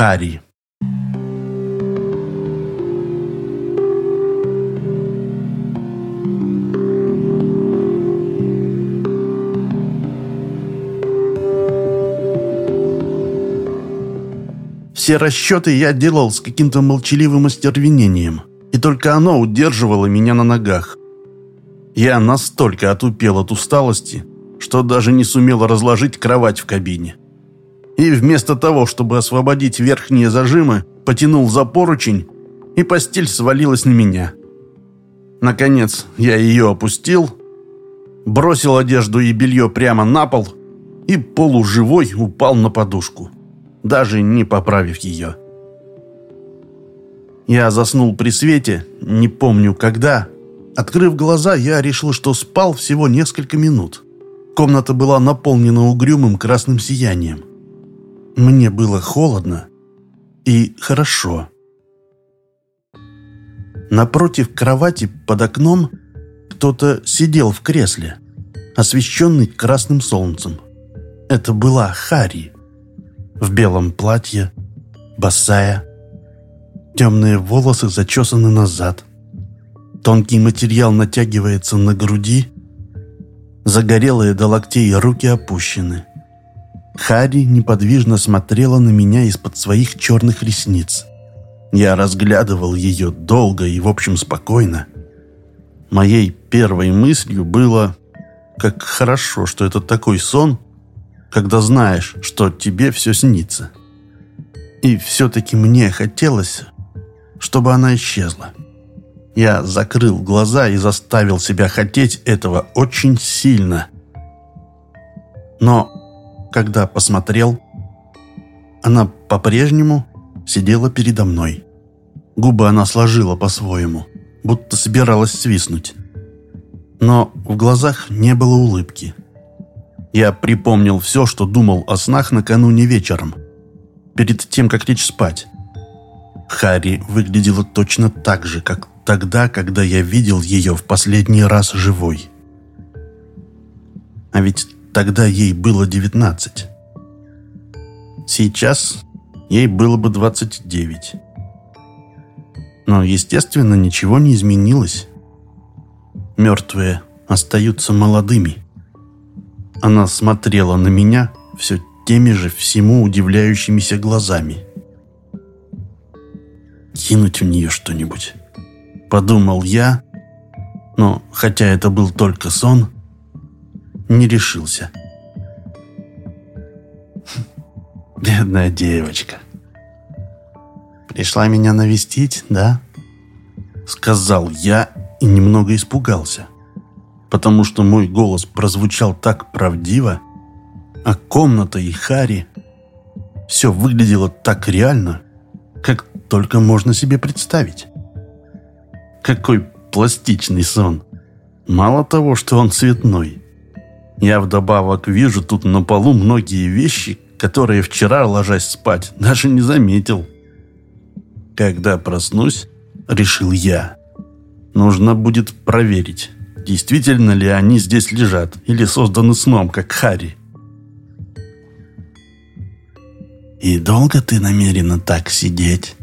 Хари. Все расчеты я делал с каким-то молчаливым остервенением, и только оно удерживало меня на ногах. Я настолько отупел от усталости, что даже не сумел разложить кровать в кабине. И вместо того, чтобы освободить верхние зажимы, потянул за поручень, и постель свалилась на меня. Наконец, я ее опустил, бросил одежду и белье прямо на пол и полуживой упал на подушку, даже не поправив ее. Я заснул при свете, не помню когда. Открыв глаза, я решил, что спал всего несколько минут. Комната была наполнена угрюмым красным сиянием. Мне было холодно и хорошо. Напротив кровати под окном кто-то сидел в кресле, освещенный красным солнцем. Это была Хари. В белом платье, босая. Темные волосы зачесаны назад. Тонкий материал натягивается на груди. Загорелые до локтей руки опущены. Хари неподвижно смотрела на меня из-под своих черных ресниц. Я разглядывал ее долго и, в общем, спокойно. Моей первой мыслью было, как хорошо, что это такой сон, когда знаешь, что тебе все снится. И все-таки мне хотелось, чтобы она исчезла. Я закрыл глаза и заставил себя хотеть этого очень сильно. Но, когда посмотрел, она по-прежнему сидела передо мной. Губы она сложила по-своему, будто собиралась свистнуть. Но в глазах не было улыбки. Я припомнил все, что думал о снах накануне вечером, перед тем, как лечь спать. Харри выглядела точно так же, как тогда, когда я видел ее в последний раз живой. А ведь тогда ей было девятнадцать. Сейчас ей было бы 29. Но, естественно, ничего не изменилось. Мертвые остаются молодыми. Она смотрела на меня все теми же всему удивляющимися глазами. «Кинуть в нее что-нибудь?» Подумал я, но, хотя это был только сон, не решился. Бедная девочка. Пришла меня навестить, да? Сказал я и немного испугался, потому что мой голос прозвучал так правдиво, а комната и Хари все выглядело так реально, как только можно себе представить. Какой пластичный сон. Мало того, что он цветной. Я вдобавок вижу тут на полу многие вещи, которые вчера, ложась спать, даже не заметил. Когда проснусь, решил я, нужно будет проверить, действительно ли они здесь лежат или созданы сном, как Хари. «И долго ты намерена так сидеть?»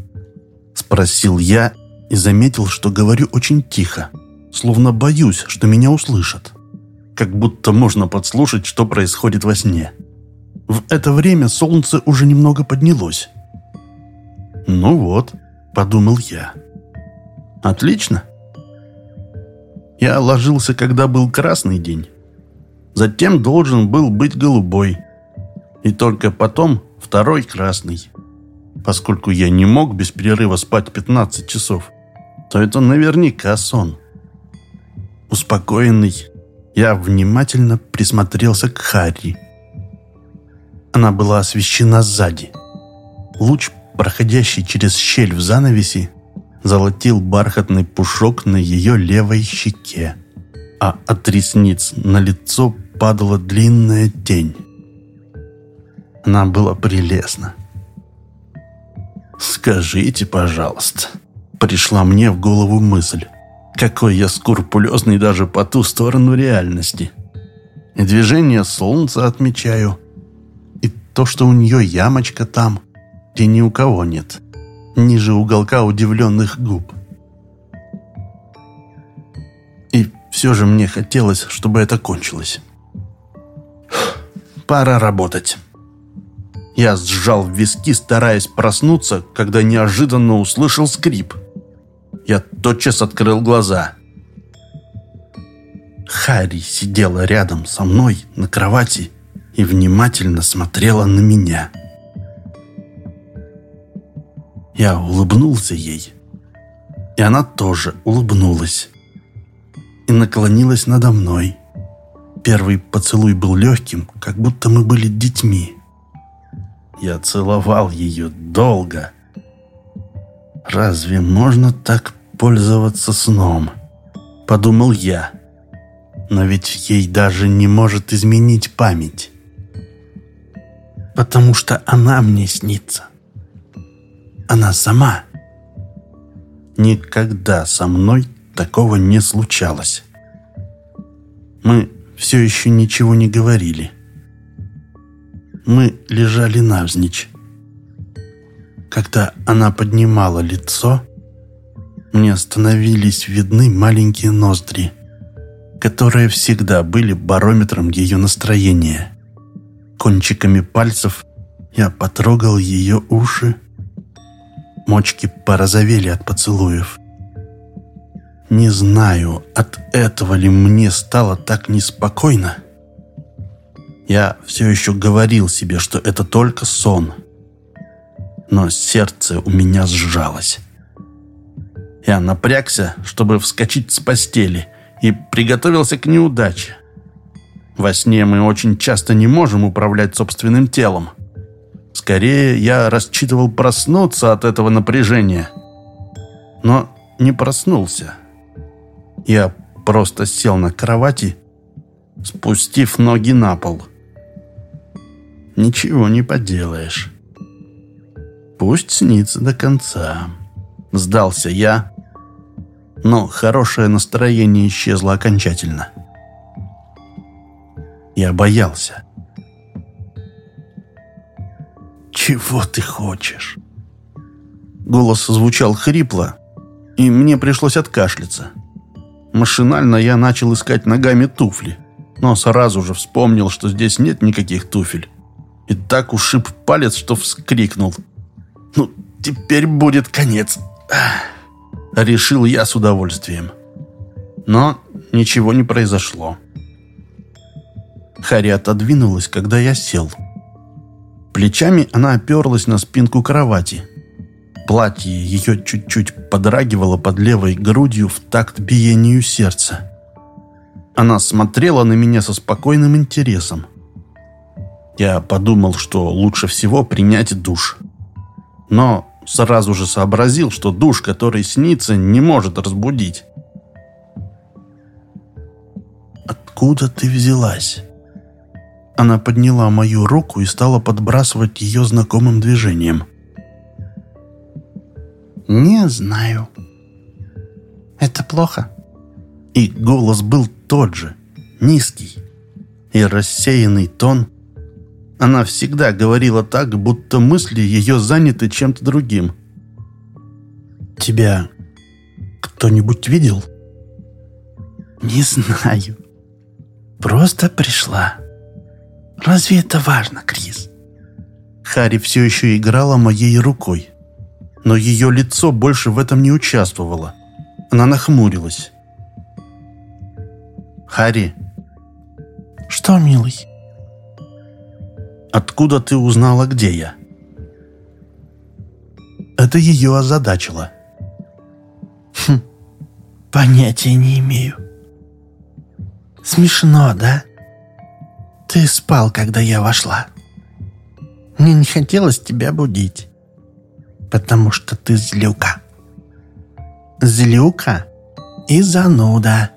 Спросил я и заметил, что говорю очень тихо, словно боюсь, что меня услышат. Как будто можно подслушать, что происходит во сне. В это время солнце уже немного поднялось. «Ну вот», — подумал я. «Отлично». Я ложился, когда был красный день. Затем должен был быть голубой. И только потом второй красный. Поскольку я не мог без перерыва спать 15 часов, то это наверняка сон. Успокоенный, я внимательно присмотрелся к Харри. Она была освещена сзади. Луч, проходящий через щель в занавесе, золотил бархатный пушок на ее левой щеке, а от ресниц на лицо падала длинная тень. Она была прелестна. «Скажите, пожалуйста», — пришла мне в голову мысль, какой я скрупулезный даже по ту сторону реальности. И движение солнца отмечаю, то, что у нее ямочка там, где ни у кого нет. Ниже уголка удивленных губ. И все же мне хотелось, чтобы это кончилось. Пора работать. Я сжал виски, стараясь проснуться, когда неожиданно услышал скрип. Я тотчас открыл глаза. Харри сидела рядом со мной на кровати и внимательно смотрела на меня. Я улыбнулся ей, и она тоже улыбнулась и наклонилась надо мной. Первый поцелуй был легким, как будто мы были детьми. Я целовал ее долго. «Разве можно так пользоваться сном?» — подумал я. Но ведь ей даже не может изменить память. Потому что она мне снится. Она сама. Никогда со мной такого не случалось. Мы все еще ничего не говорили. Мы лежали навзничь. Когда она поднимала лицо, мне становились видны маленькие ноздри, которые всегда были барометром ее настроения. Кончиками пальцев я потрогал ее уши. Мочки порозовели от поцелуев. Не знаю, от этого ли мне стало так неспокойно, я все еще говорил себе, что это только сон. Но сердце у меня сжалось. Я напрягся, чтобы вскочить с постели, и приготовился к неудаче. Во сне мы очень часто не можем управлять собственным телом. Скорее, я рассчитывал проснуться от этого напряжения. Но не проснулся. Я просто сел на кровати, спустив ноги на пол – ничего не поделаешь. Пусть снится до конца. Сдался я, но хорошее настроение исчезло окончательно. Я боялся. «Чего ты хочешь?» Голос звучал хрипло, и мне пришлось откашляться. Машинально я начал искать ногами туфли, но сразу же вспомнил, что здесь нет никаких туфель и так ушиб палец, что вскрикнул. «Ну, теперь будет конец!» Решил я с удовольствием. Но ничего не произошло. Харри отодвинулась, когда я сел. Плечами она оперлась на спинку кровати. Платье ее чуть-чуть подрагивало под левой грудью в такт биению сердца. Она смотрела на меня со спокойным интересом. Я подумал, что лучше всего принять душ. Но сразу же сообразил, что душ, который снится, не может разбудить. «Откуда ты взялась?» Она подняла мою руку и стала подбрасывать ее знакомым движением. «Не знаю. Это плохо». И голос был тот же, низкий. И рассеянный тон – она всегда говорила так, будто мысли ее заняты чем-то другим. «Тебя кто-нибудь видел?» «Не знаю. Просто пришла. Разве это важно, Крис?» Харри все еще играла моей рукой. Но ее лицо больше в этом не участвовало. Она нахмурилась. «Харри?» «Что, милый?» Откуда ты узнала, где я?» Это ее озадачило. «Хм, понятия не имею. Смешно, да? Ты спал, когда я вошла. Мне не хотелось тебя будить, потому что ты злюка. Злюка и зануда».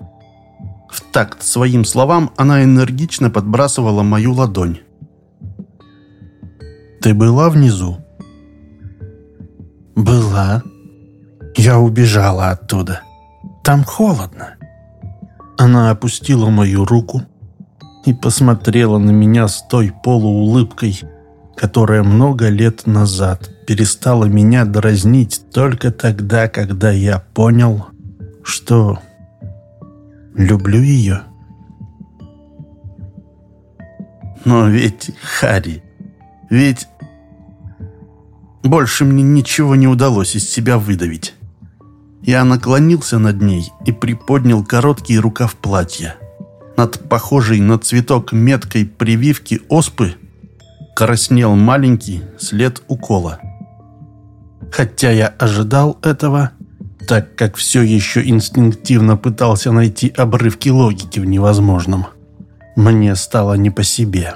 В такт своим словам она энергично подбрасывала мою ладонь. Ты была внизу?» «Была. Я убежала оттуда. Там холодно». Она опустила мою руку и посмотрела на меня с той полуулыбкой, которая много лет назад перестала меня дразнить только тогда, когда я понял, что люблю ее. Но ведь, Хари, ведь больше мне ничего не удалось из себя выдавить. Я наклонился над ней и приподнял короткий рукав платья. Над похожей на цветок меткой прививки оспы краснел маленький след укола. Хотя я ожидал этого, так как все еще инстинктивно пытался найти обрывки логики в невозможном, мне стало не по себе.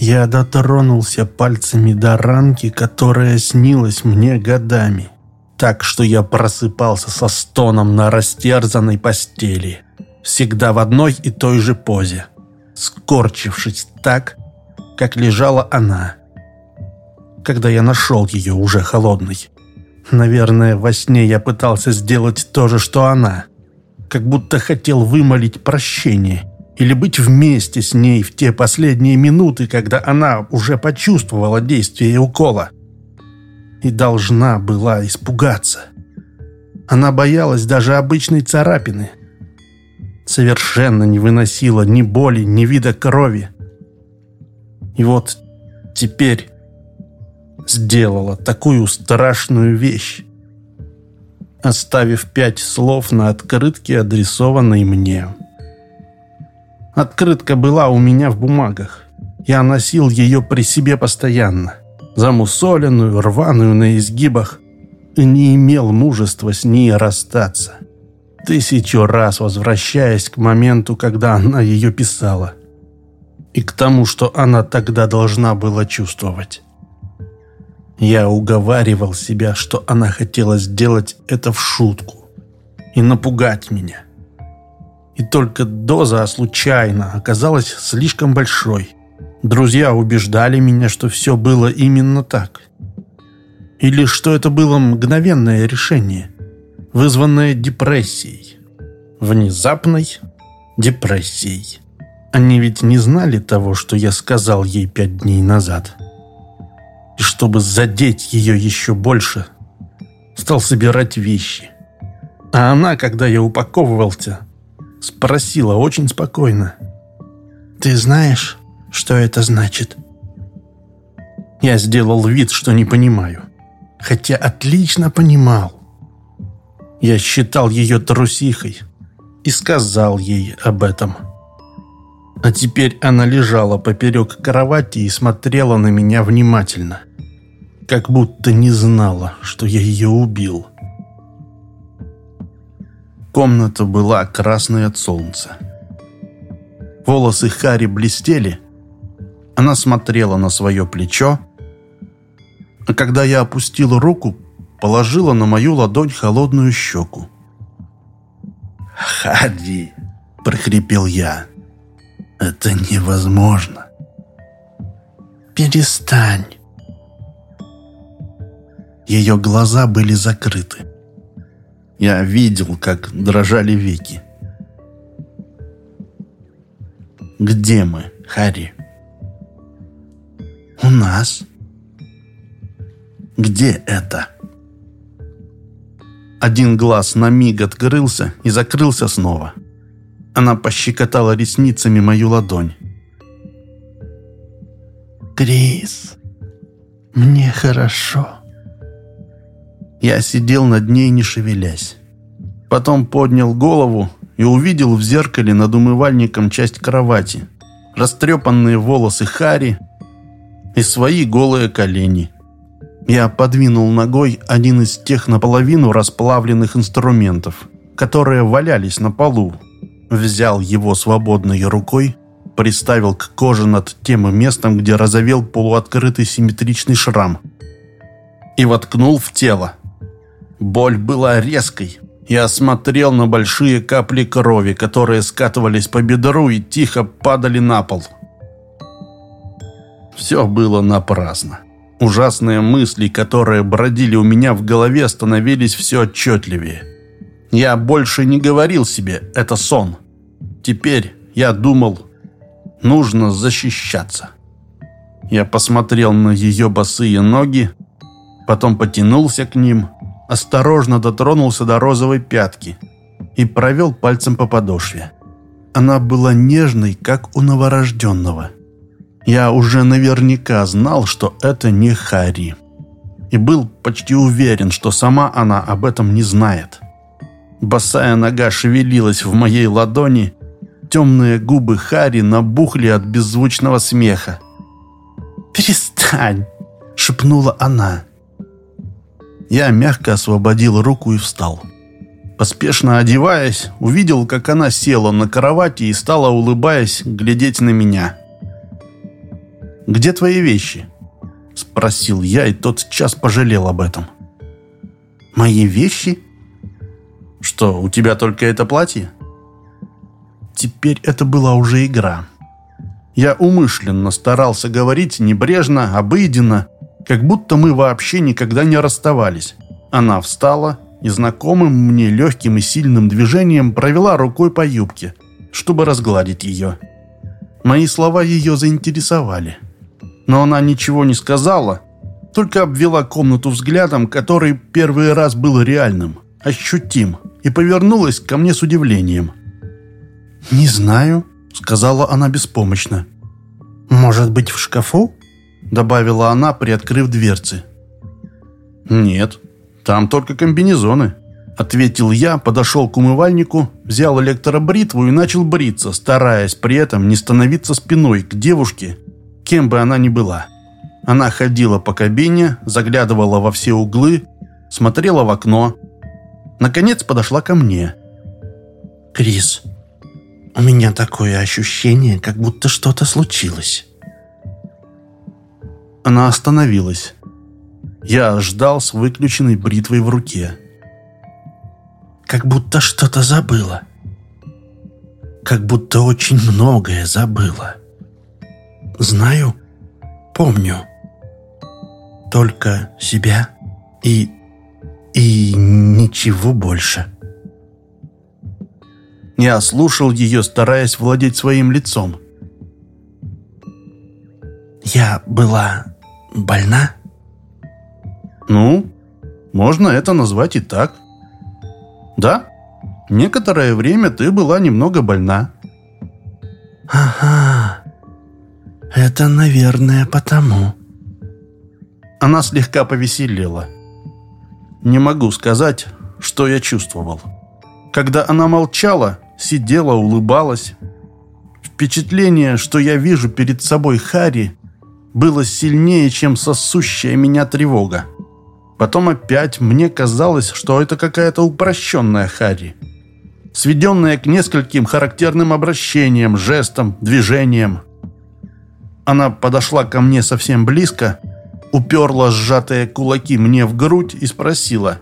Я дотронулся пальцами до ранки, которая снилась мне годами, так что я просыпался со стоном на растерзанной постели, всегда в одной и той же позе, скорчившись так, как лежала она, когда я нашел ее уже холодной. Наверное, во сне я пытался сделать то же, что она, как будто хотел вымолить прощение или быть вместе с ней в те последние минуты, когда она уже почувствовала действие укола. И должна была испугаться. Она боялась даже обычной царапины. Совершенно не выносила ни боли, ни вида крови. И вот теперь сделала такую страшную вещь, оставив пять слов на открытке, адресованной мне. Открытка была у меня в бумагах. Я носил ее при себе постоянно. Замусоленную, рваную на изгибах. И не имел мужества с ней расстаться. Тысячу раз возвращаясь к моменту, когда она ее писала. И к тому, что она тогда должна была чувствовать. Я уговаривал себя, что она хотела сделать это в шутку и напугать меня и только доза случайно оказалась слишком большой. Друзья убеждали меня, что все было именно так. Или что это было мгновенное решение, вызванное депрессией. Внезапной депрессией. Они ведь не знали того, что я сказал ей пять дней назад. И чтобы задеть ее еще больше, стал собирать вещи. А она, когда я упаковывался, Спросила очень спокойно. «Ты знаешь, что это значит?» Я сделал вид, что не понимаю. Хотя отлично понимал. Я считал ее трусихой и сказал ей об этом. А теперь она лежала поперек кровати и смотрела на меня внимательно. Как будто не знала, что я ее убил. Комната была красной от солнца. Волосы Хари блестели. Она смотрела на свое плечо, а когда я опустил руку, положила на мою ладонь холодную щеку. «Хари!» – прохрипел я. «Это невозможно!» «Перестань!» Ее глаза были закрыты. Я видел, как дрожали веки. «Где мы, Харри?» «У нас». «Где это?» Один глаз на миг открылся и закрылся снова. Она пощекотала ресницами мою ладонь. «Крис, мне хорошо». Я сидел над ней, не шевелясь. Потом поднял голову и увидел в зеркале над умывальником часть кровати, растрепанные волосы Хари и свои голые колени. Я подвинул ногой один из тех наполовину расплавленных инструментов, которые валялись на полу, взял его свободной рукой, приставил к коже над тем местом, где разовел полуоткрытый симметричный шрам, и воткнул в тело. Боль была резкой. Я смотрел на большие капли крови, которые скатывались по бедру и тихо падали на пол. Все было напрасно. Ужасные мысли, которые бродили у меня в голове, становились все отчетливее. Я больше не говорил себе «это сон». Теперь я думал, нужно защищаться. Я посмотрел на ее босые ноги, потом потянулся к ним, осторожно дотронулся до розовой пятки и провел пальцем по подошве. Она была нежной, как у новорожденного. Я уже наверняка знал, что это не Хари. И был почти уверен, что сама она об этом не знает. Босая нога шевелилась в моей ладони, темные губы Хари набухли от беззвучного смеха. «Перестань!» — шепнула она. Я мягко освободил руку и встал. Поспешно одеваясь, увидел, как она села на кровати и стала, улыбаясь, глядеть на меня. «Где твои вещи?» — спросил я, и тот час пожалел об этом. «Мои вещи?» «Что, у тебя только это платье?» Теперь это была уже игра. Я умышленно старался говорить небрежно, обыденно, как будто мы вообще никогда не расставались. Она встала и знакомым мне легким и сильным движением провела рукой по юбке, чтобы разгладить ее. Мои слова ее заинтересовали. Но она ничего не сказала, только обвела комнату взглядом, который первый раз был реальным, ощутим, и повернулась ко мне с удивлением. «Не знаю», — сказала она беспомощно. «Может быть, в шкафу?» — добавила она, приоткрыв дверцы. «Нет, там только комбинезоны», — ответил я, подошел к умывальнику, взял электробритву и начал бриться, стараясь при этом не становиться спиной к девушке, кем бы она ни была. Она ходила по кабине, заглядывала во все углы, смотрела в окно. Наконец подошла ко мне. «Крис, у меня такое ощущение, как будто что-то случилось». Она остановилась. Я ждал с выключенной бритвой в руке. «Как будто что-то забыла. Как будто очень многое забыла. Знаю, помню. Только себя и... и ничего больше». Я слушал ее, стараясь владеть своим лицом. «Я была больна?» «Ну, можно это назвать и так. Да, некоторое время ты была немного больна». «Ага, это, наверное, потому». Она слегка повеселела. Не могу сказать, что я чувствовал. Когда она молчала, сидела, улыбалась. Впечатление, что я вижу перед собой Хари, было сильнее, чем сосущая меня тревога. Потом опять мне казалось, что это какая-то упрощенная Хари, сведенная к нескольким характерным обращениям, жестам, движениям. Она подошла ко мне совсем близко, уперла сжатые кулаки мне в грудь и спросила.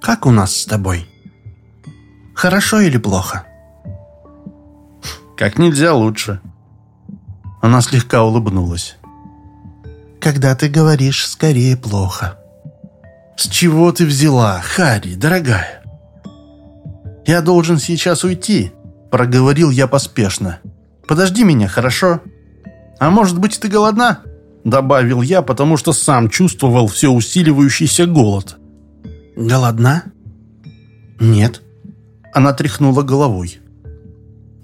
«Как у нас с тобой?» Хорошо или плохо?» «Как нельзя лучше». Она слегка улыбнулась. «Когда ты говоришь, скорее плохо». «С чего ты взяла, Харри, дорогая?» «Я должен сейчас уйти», — проговорил я поспешно. «Подожди меня, хорошо?» «А может быть, ты голодна?» — добавил я, потому что сам чувствовал все усиливающийся голод. «Голодна?» «Нет», она тряхнула головой.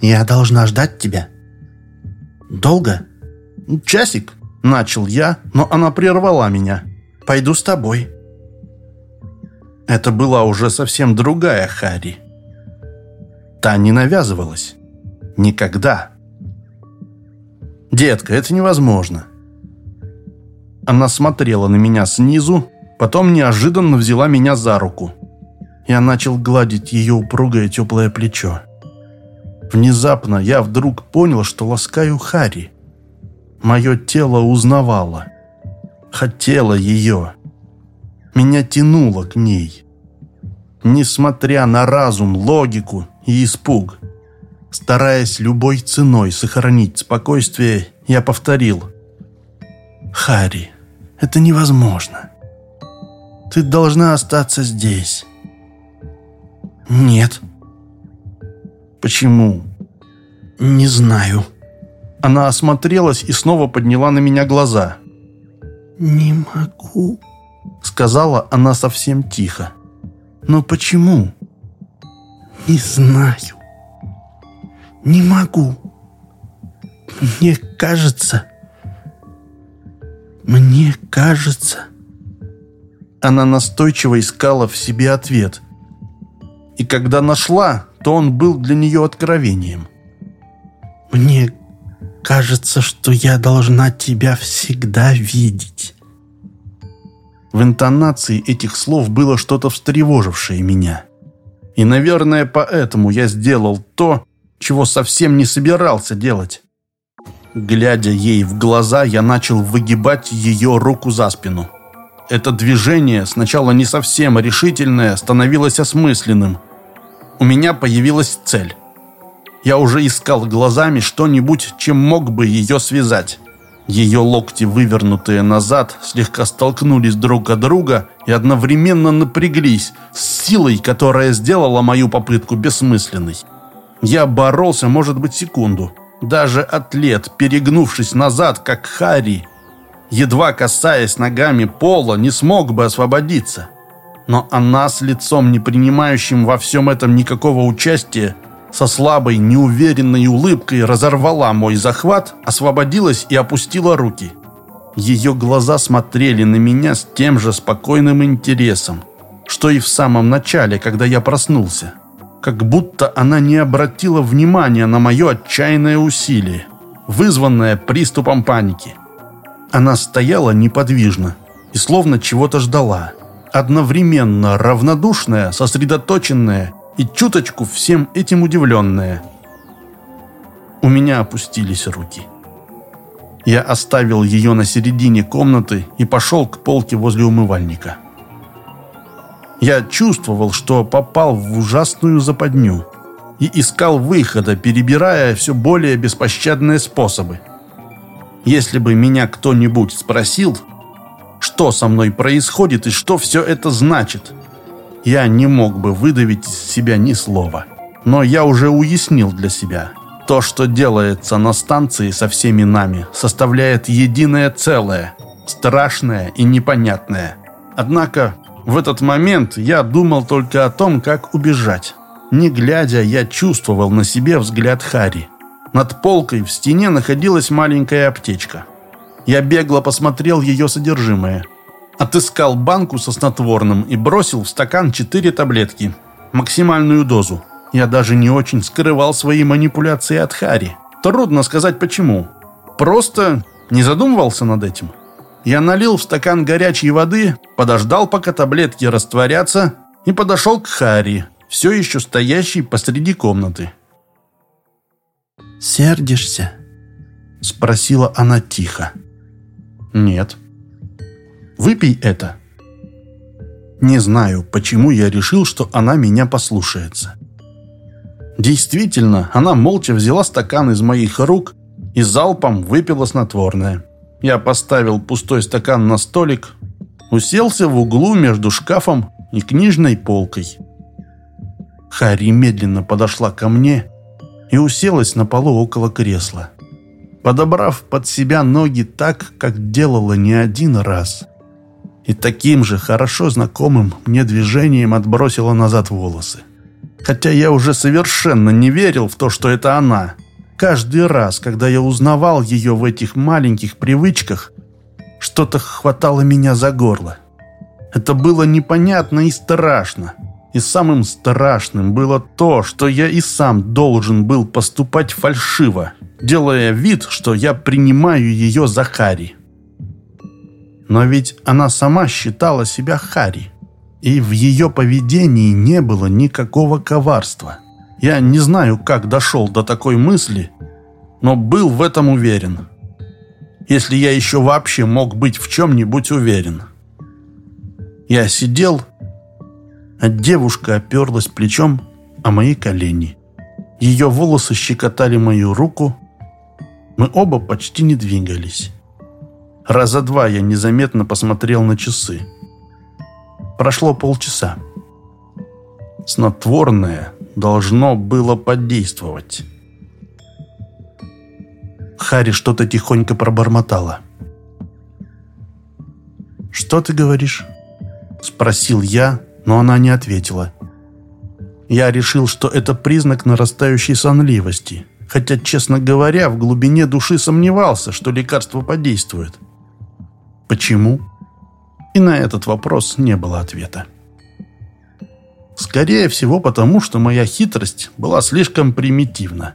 «Я должна ждать тебя?» «Долго?» «Часик», — начал я, но она прервала меня. «Пойду с тобой». Это была уже совсем другая Хари. Та не навязывалась. Никогда. «Детка, это невозможно». Она смотрела на меня снизу, потом неожиданно взяла меня за руку. Я начал гладить ее упругое теплое плечо. Внезапно я вдруг понял, что ласкаю Хари. Мое тело узнавало. Хотело ее. Меня тянуло к ней. Несмотря на разум, логику и испуг. Стараясь любой ценой сохранить спокойствие, я повторил. «Хари, это невозможно. Ты должна остаться здесь». «Нет». «Почему?» «Не знаю». Она осмотрелась и снова подняла на меня глаза. «Не могу», — сказала она совсем тихо. «Но почему?» «Не знаю. Не могу. Мне кажется... Мне кажется...» Она настойчиво искала в себе ответ. И когда нашла, то он был для нее откровением. «Мне кажется, что я должна тебя всегда видеть». В интонации этих слов было что-то встревожившее меня. И, наверное, поэтому я сделал то, чего совсем не собирался делать. Глядя ей в глаза, я начал выгибать ее руку за спину. Это движение, сначала не совсем решительное, становилось осмысленным. У меня появилась цель. Я уже искал глазами что-нибудь, чем мог бы ее связать. Ее локти, вывернутые назад, слегка столкнулись друг от друга и одновременно напряглись с силой, которая сделала мою попытку бессмысленной. Я боролся, может быть, секунду. Даже атлет, перегнувшись назад, как Харри, едва касаясь ногами пола, не смог бы освободиться. Но она с лицом, не принимающим во всем этом никакого участия, со слабой, неуверенной улыбкой разорвала мой захват, освободилась и опустила руки. Ее глаза смотрели на меня с тем же спокойным интересом, что и в самом начале, когда я проснулся. Как будто она не обратила внимания на мое отчаянное усилие, вызванное приступом паники. Она стояла неподвижно и словно чего-то ждала. Одновременно равнодушная, сосредоточенная и чуточку всем этим удивленная. У меня опустились руки. Я оставил ее на середине комнаты и пошел к полке возле умывальника. Я чувствовал, что попал в ужасную западню и искал выхода, перебирая все более беспощадные способы. Если бы меня кто-нибудь спросил, что со мной происходит и что все это значит – я не мог бы выдавить из себя ни слова. Но я уже уяснил для себя. То, что делается на станции со всеми нами, составляет единое целое, страшное и непонятное. Однако в этот момент я думал только о том, как убежать. Не глядя, я чувствовал на себе взгляд Хари. Над полкой в стене находилась маленькая аптечка. Я бегло посмотрел ее содержимое – Отыскал банку со снотворным и бросил в стакан четыре таблетки. Максимальную дозу. Я даже не очень скрывал свои манипуляции от Хари. Трудно сказать почему. Просто не задумывался над этим. Я налил в стакан горячей воды, подождал, пока таблетки растворятся, и подошел к Хари, все еще стоящей посреди комнаты. «Сердишься?» – спросила она тихо. «Нет». Выпей это». Не знаю, почему я решил, что она меня послушается. Действительно, она молча взяла стакан из моих рук и залпом выпила снотворное. Я поставил пустой стакан на столик, уселся в углу между шкафом и книжной полкой. Харри медленно подошла ко мне и уселась на полу около кресла, подобрав под себя ноги так, как делала не один раз – и таким же хорошо знакомым мне движением отбросила назад волосы. Хотя я уже совершенно не верил в то, что это она. Каждый раз, когда я узнавал ее в этих маленьких привычках, что-то хватало меня за горло. Это было непонятно и страшно. И самым страшным было то, что я и сам должен был поступать фальшиво, делая вид, что я принимаю ее за Хари. Но ведь она сама считала себя Хари. И в ее поведении не было никакого коварства. Я не знаю, как дошел до такой мысли, но был в этом уверен. Если я еще вообще мог быть в чем-нибудь уверен. Я сидел, а девушка оперлась плечом о мои колени. Ее волосы щекотали мою руку. Мы оба почти не двигались. Раза два я незаметно посмотрел на часы. Прошло полчаса. Снотворное должно было подействовать. Хари что-то тихонько пробормотала. «Что ты говоришь?» Спросил я, но она не ответила. Я решил, что это признак нарастающей сонливости, хотя, честно говоря, в глубине души сомневался, что лекарство подействует. Почему? И на этот вопрос не было ответа. Скорее всего, потому что моя хитрость была слишком примитивна.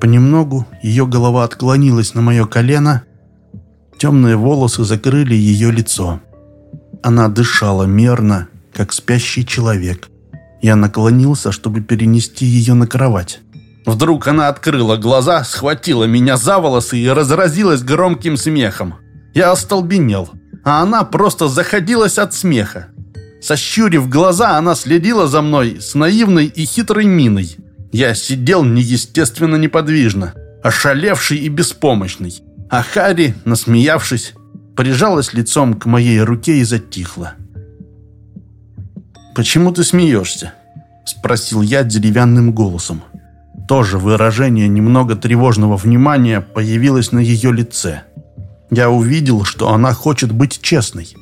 Понемногу ее голова отклонилась на мое колено, Темные волосы закрыли ее лицо. Она дышала мерно, как спящий человек. Я наклонился, чтобы перенести ее на кровать. Вдруг она открыла глаза, схватила меня за волосы и разразилась громким смехом. Я остолбенел, а она просто заходилась от смеха. Сощурив глаза, она следила за мной с наивной и хитрой миной. Я сидел неестественно неподвижно, ошалевший и беспомощный. А Харри, насмеявшись, прижалась лицом к моей руке и затихла. «Почему ты смеешься?» – спросил я деревянным голосом. Тоже выражение немного тревожного внимания появилось на ее лице. Я увидел, что она хочет быть честной.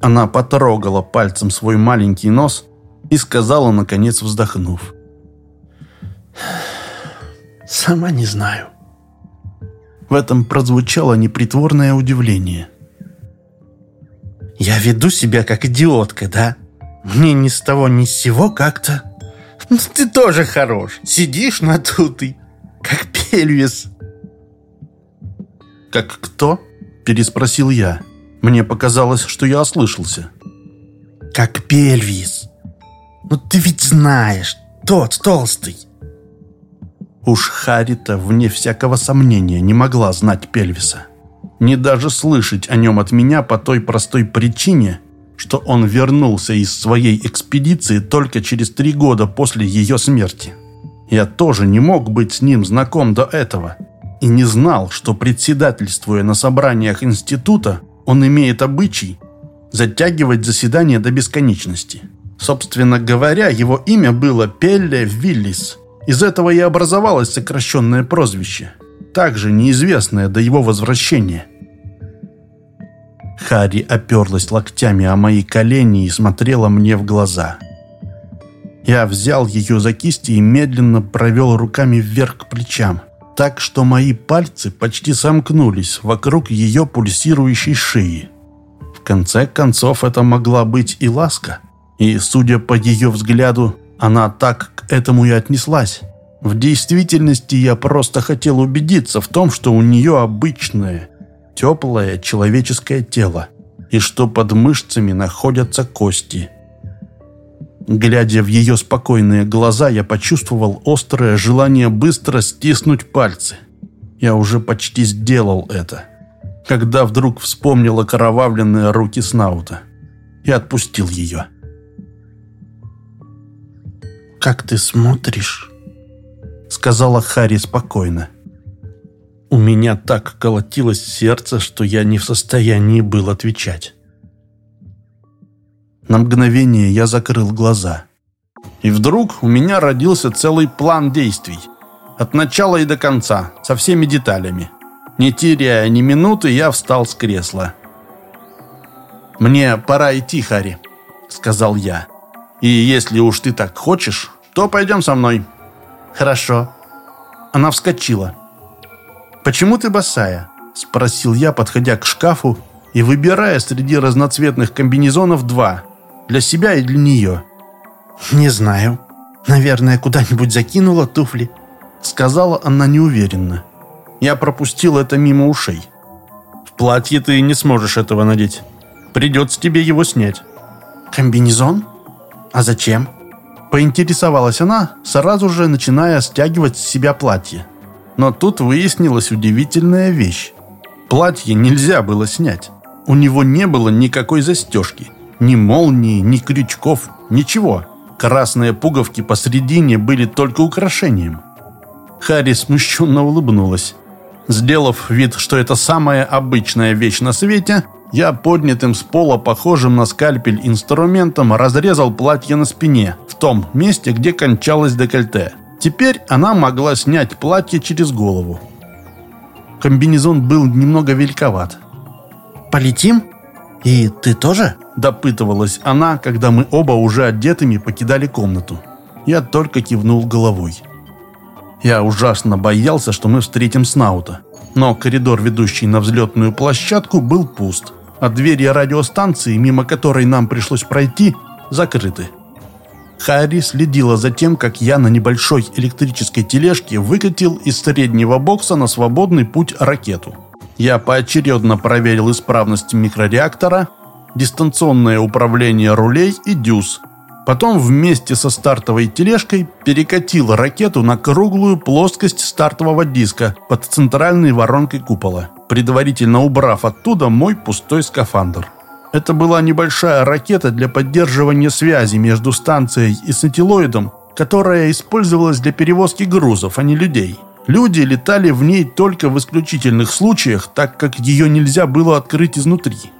Она потрогала пальцем свой маленький нос и сказала, наконец вздохнув. «Сама не знаю». В этом прозвучало непритворное удивление. «Я веду себя как идиотка, да? Мне ни с того ни с сего как-то...» ну, «Ты тоже хорош. Сидишь надутый, как Пельвис». «Как кто?» – переспросил я. Мне показалось, что я ослышался. «Как Пельвис. Ну ты ведь знаешь, тот толстый. Уж Харита, вне всякого сомнения, не могла знать Пельвиса. Не даже слышать о нем от меня по той простой причине, что он вернулся из своей экспедиции только через три года после ее смерти. Я тоже не мог быть с ним знаком до этого и не знал, что председательствуя на собраниях института, он имеет обычай затягивать заседание до бесконечности. Собственно говоря, его имя было Пелле Виллис – из этого и образовалось сокращенное прозвище, также неизвестное до его возвращения. Харри оперлась локтями о мои колени и смотрела мне в глаза. Я взял ее за кисти и медленно провел руками вверх к плечам, так что мои пальцы почти сомкнулись вокруг ее пульсирующей шеи. В конце концов, это могла быть и ласка, и, судя по ее взгляду, она так к этому и отнеслась. В действительности я просто хотел убедиться в том, что у нее обычное, теплое человеческое тело, и что под мышцами находятся кости. Глядя в ее спокойные глаза, я почувствовал острое желание быстро стиснуть пальцы. Я уже почти сделал это, когда вдруг вспомнил окровавленные руки Снаута и отпустил ее как ты смотришь», — сказала Харри спокойно. У меня так колотилось сердце, что я не в состоянии был отвечать. На мгновение я закрыл глаза. И вдруг у меня родился целый план действий. От начала и до конца, со всеми деталями. Не теряя ни минуты, я встал с кресла. «Мне пора идти, Харри», — сказал я. «И если уж ты так хочешь, то пойдем со мной». «Хорошо». Она вскочила. «Почему ты босая?» – спросил я, подходя к шкафу и выбирая среди разноцветных комбинезонов два – для себя и для нее. «Не знаю. Наверное, куда-нибудь закинула туфли», – сказала она неуверенно. Я пропустил это мимо ушей. «В платье ты не сможешь этого надеть. Придется тебе его снять». «Комбинезон? А зачем?» Поинтересовалась она, сразу же начиная стягивать с себя платье. Но тут выяснилась удивительная вещь. Платье нельзя было снять. У него не было никакой застежки. Ни молнии, ни крючков, ничего. Красные пуговки посредине были только украшением. Харри смущенно улыбнулась. Сделав вид, что это самая обычная вещь на свете, я поднятым с пола, похожим на скальпель инструментом, разрезал платье на спине, в том месте, где кончалось декольте. Теперь она могла снять платье через голову. Комбинезон был немного великоват. «Полетим? И ты тоже?» Допытывалась она, когда мы оба уже одетыми покидали комнату. Я только кивнул головой. Я ужасно боялся, что мы встретим Снаута. Но коридор, ведущий на взлетную площадку, был пуст, а двери радиостанции, мимо которой нам пришлось пройти, закрыты. Харри следила за тем, как я на небольшой электрической тележке выкатил из среднего бокса на свободный путь ракету. Я поочередно проверил исправность микрореактора, дистанционное управление рулей и дюз. Потом вместе со стартовой тележкой перекатил ракету на круглую плоскость стартового диска под центральной воронкой купола, предварительно убрав оттуда мой пустой скафандр. Это была небольшая ракета для поддерживания связи между станцией и сателлоидом, которая использовалась для перевозки грузов, а не людей. Люди летали в ней только в исключительных случаях, так как ее нельзя было открыть изнутри.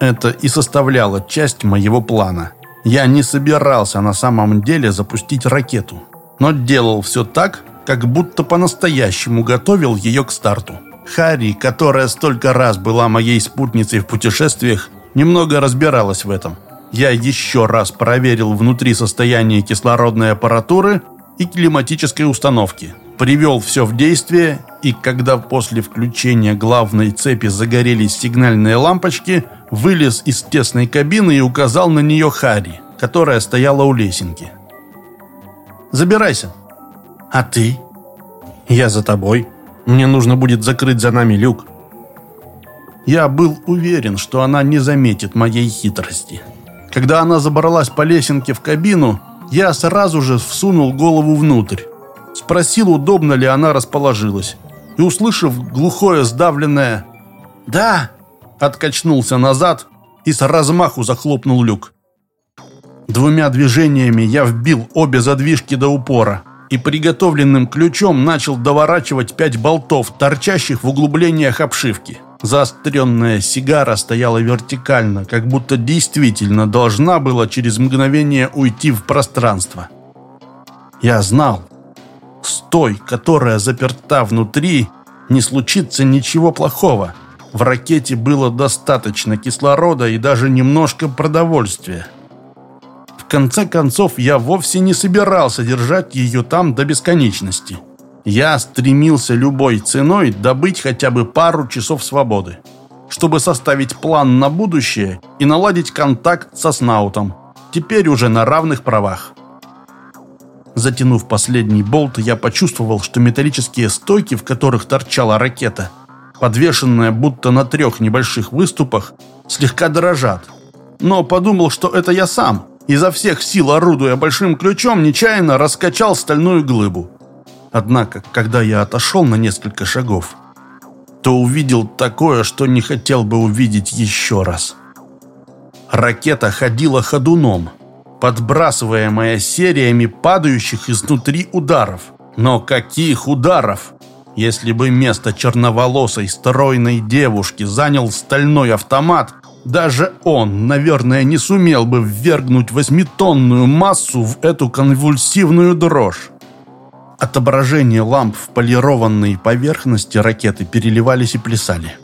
Это и составляло часть моего плана. Я не собирался на самом деле запустить ракету, но делал все так, как будто по-настоящему готовил ее к старту. Харри, которая столько раз была моей спутницей в путешествиях, немного разбиралась в этом. Я еще раз проверил внутри состояние кислородной аппаратуры и климатической установки. Привел все в действие, и когда после включения главной цепи загорелись сигнальные лампочки, вылез из тесной кабины и указал на нее Харри, которая стояла у лесенки. «Забирайся». «А ты?» «Я за тобой». Мне нужно будет закрыть за нами люк. Я был уверен, что она не заметит моей хитрости. Когда она забралась по лесенке в кабину, я сразу же всунул голову внутрь. Спросил, удобно ли она расположилась. И, услышав глухое сдавленное «Да!», откачнулся назад и с размаху захлопнул люк. Двумя движениями я вбил обе задвижки до упора – и приготовленным ключом начал доворачивать пять болтов, торчащих в углублениях обшивки. Заостренная сигара стояла вертикально, как будто действительно должна была через мгновение уйти в пространство. Я знал, с той, которая заперта внутри, не случится ничего плохого. В ракете было достаточно кислорода и даже немножко продовольствия. В конце концов, я вовсе не собирался держать ее там до бесконечности. Я стремился любой ценой добыть хотя бы пару часов свободы, чтобы составить план на будущее и наладить контакт со Снаутом, теперь уже на равных правах. Затянув последний болт, я почувствовал, что металлические стойки, в которых торчала ракета, подвешенная будто на трех небольших выступах, слегка дрожат. Но подумал, что это я сам – изо всех сил орудуя большим ключом, нечаянно раскачал стальную глыбу. Однако, когда я отошел на несколько шагов, то увидел такое, что не хотел бы увидеть еще раз. Ракета ходила ходуном, подбрасываемая сериями падающих изнутри ударов. Но каких ударов? Если бы место черноволосой стройной девушки занял стальной автомат, даже он, наверное, не сумел бы ввергнуть восьмитонную массу в эту конвульсивную дрожь. Отображения ламп в полированной поверхности ракеты переливались и плясали.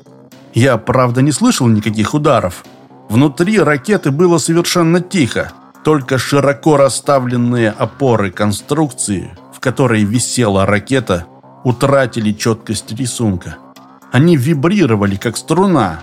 Я, правда, не слышал никаких ударов. Внутри ракеты было совершенно тихо, только широко расставленные опоры конструкции, в которой висела ракета, утратили четкость рисунка. Они вибрировали, как струна,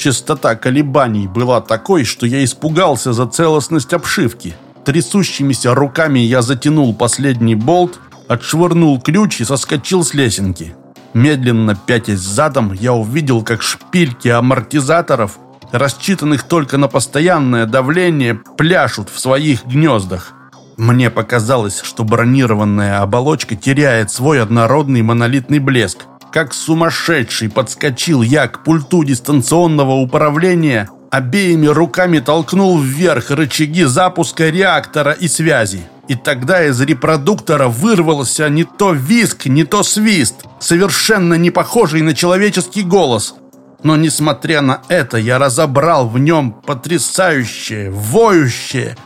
Частота колебаний была такой, что я испугался за целостность обшивки. Трясущимися руками я затянул последний болт, отшвырнул ключ и соскочил с лесенки. Медленно пятясь задом, я увидел, как шпильки амортизаторов, рассчитанных только на постоянное давление, пляшут в своих гнездах. Мне показалось, что бронированная оболочка теряет свой однородный монолитный блеск. Как сумасшедший подскочил я к пульту дистанционного управления, обеими руками толкнул вверх рычаги запуска реактора и связи. И тогда из репродуктора вырвался не то виск, не то свист, совершенно не похожий на человеческий голос. Но несмотря на это, я разобрал в нем потрясающее, воющее,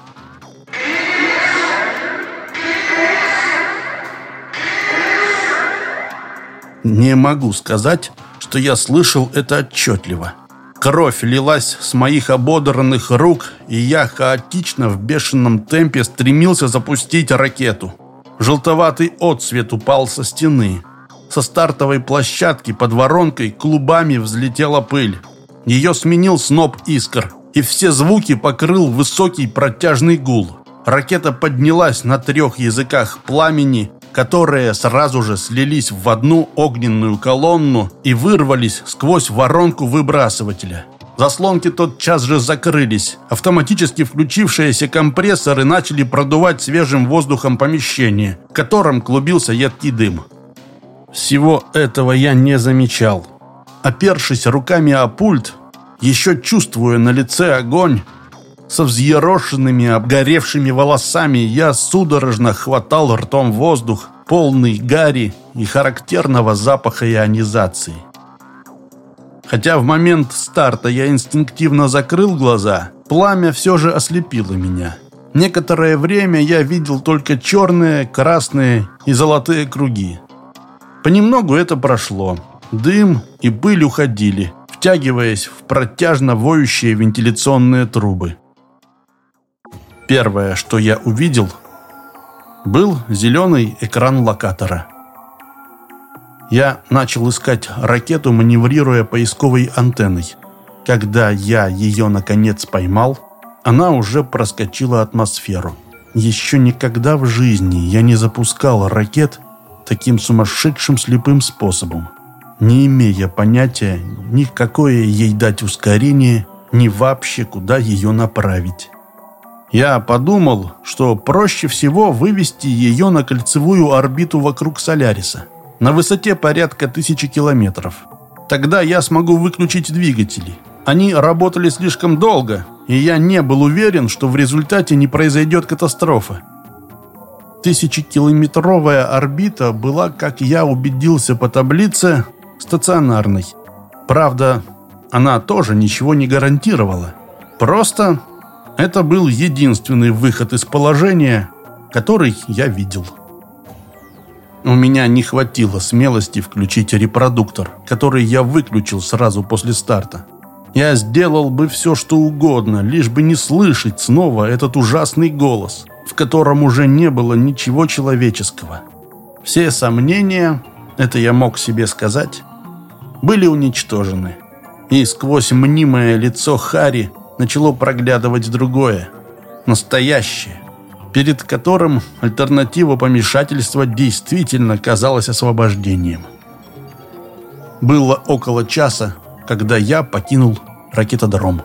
Не могу сказать, что я слышал это отчетливо. Кровь лилась с моих ободранных рук, и я хаотично в бешеном темпе стремился запустить ракету. Желтоватый отсвет упал со стены. Со стартовой площадки под воронкой клубами взлетела пыль. Ее сменил сноп искр, и все звуки покрыл высокий протяжный гул. Ракета поднялась на трех языках пламени, которые сразу же слились в одну огненную колонну и вырвались сквозь воронку выбрасывателя. Заслонки тотчас же закрылись. Автоматически включившиеся компрессоры начали продувать свежим воздухом помещение, в котором клубился едкий дым. Всего этого я не замечал. Опершись руками о пульт, еще чувствуя на лице огонь, со взъерошенными, обгоревшими волосами я судорожно хватал ртом воздух, полный гари и характерного запаха ионизации. Хотя в момент старта я инстинктивно закрыл глаза, пламя все же ослепило меня. Некоторое время я видел только черные, красные и золотые круги. Понемногу это прошло. Дым и пыль уходили, втягиваясь в протяжно воющие вентиляционные трубы. Первое, что я увидел, был зеленый экран локатора. Я начал искать ракету, маневрируя поисковой антенной. Когда я ее наконец поймал, она уже проскочила атмосферу. Еще никогда в жизни я не запускал ракет таким сумасшедшим слепым способом, не имея понятия ни какое ей дать ускорение, ни вообще куда ее направить. Я подумал, что проще всего вывести ее на кольцевую орбиту вокруг Соляриса, на высоте порядка тысячи километров. Тогда я смогу выключить двигатели. Они работали слишком долго, и я не был уверен, что в результате не произойдет катастрофа. Тысячекилометровая орбита была, как я убедился по таблице, стационарной. Правда, она тоже ничего не гарантировала. Просто это был единственный выход из положения, который я видел. У меня не хватило смелости включить репродуктор, который я выключил сразу после старта. Я сделал бы все, что угодно, лишь бы не слышать снова этот ужасный голос, в котором уже не было ничего человеческого. Все сомнения, это я мог себе сказать, были уничтожены. И сквозь мнимое лицо Хари начало проглядывать другое, настоящее, перед которым альтернатива помешательства действительно казалась освобождением. Было около часа, когда я покинул ракетодром.